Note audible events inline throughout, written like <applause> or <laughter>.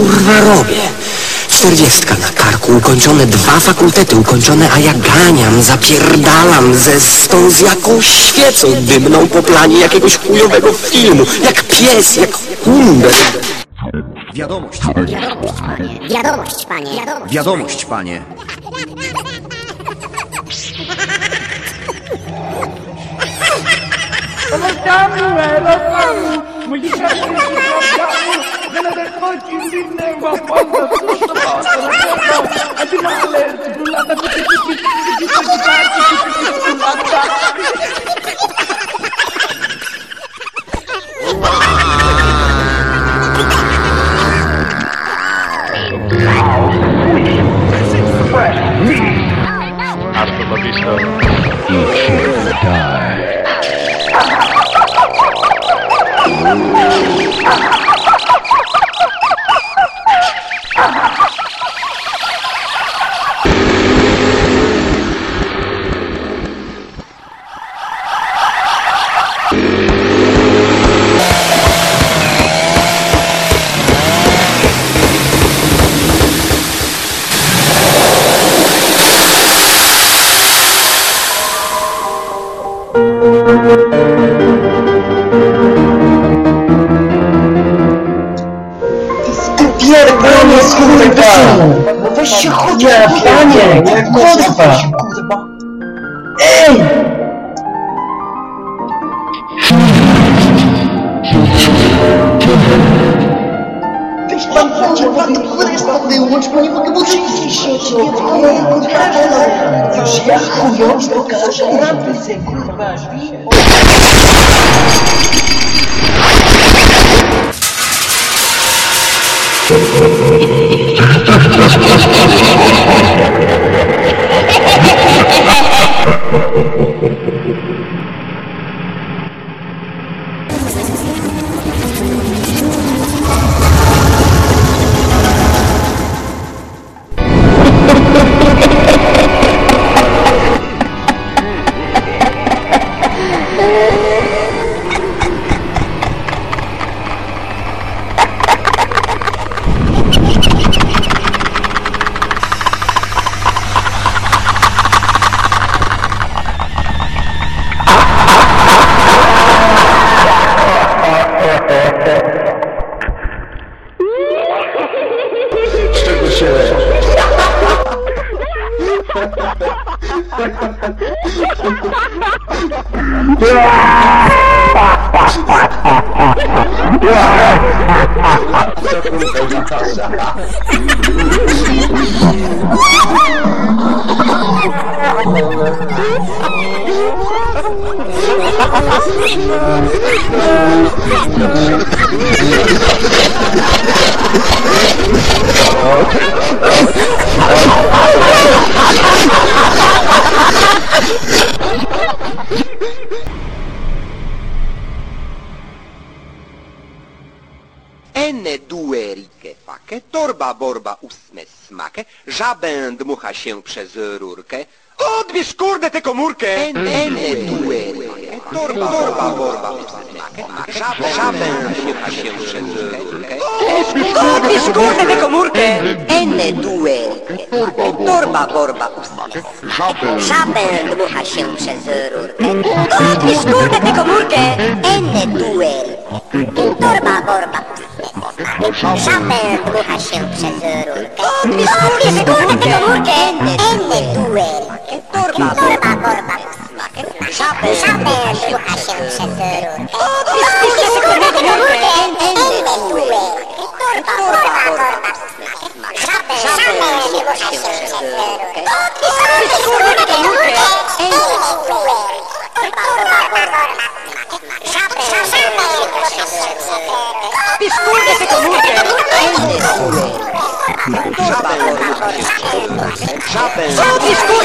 kurwa robię? Czterdziestka na karku, ukończone dwa fakultety ukończone, a ja ganiam, zapierdalam ze stą z jakąś świecą dymną po planie jakiegoś chujowego filmu, jak pies, jak kunder. Wiadomość, Wiadomość, panie. Wiadomość. wiadomość, panie. fucking didn't know about one of the I did not learn to do Hasta la vista. Eat or die. <laughs> Pierdolę, kurwa! No weź się chodź, panie! Kurwa! Tampoco tanto por esta de último, не получилось еще чего. Уж я хуём, что каждый нам Ha ha ha ha! cassa. N2 righe fake, torba borba ósme smake, żabę dmucha się przez rurkę. Odbierz kurde tę komórkę! Ene, ene due rike, torba, torba borba ósme smake, żabę, żabę dmucha się przez rurkę. Odbierz kurde tę komórkę! Ene due rike fake, torba borba ósme Żabę dmucha się przez rurkę. Odbierz kurde tę komórkę. Enne duel. Chopper borrachento cesaru. Biscuit, biscuit, biscuit. N duel. Torba, torba, torba. Chopper borrachento cesaru.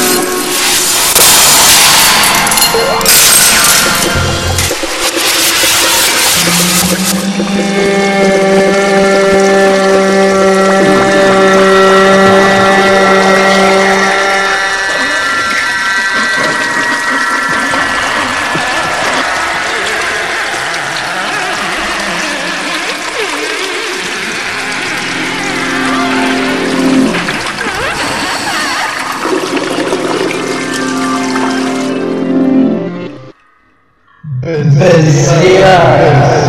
Peace. بالزيارة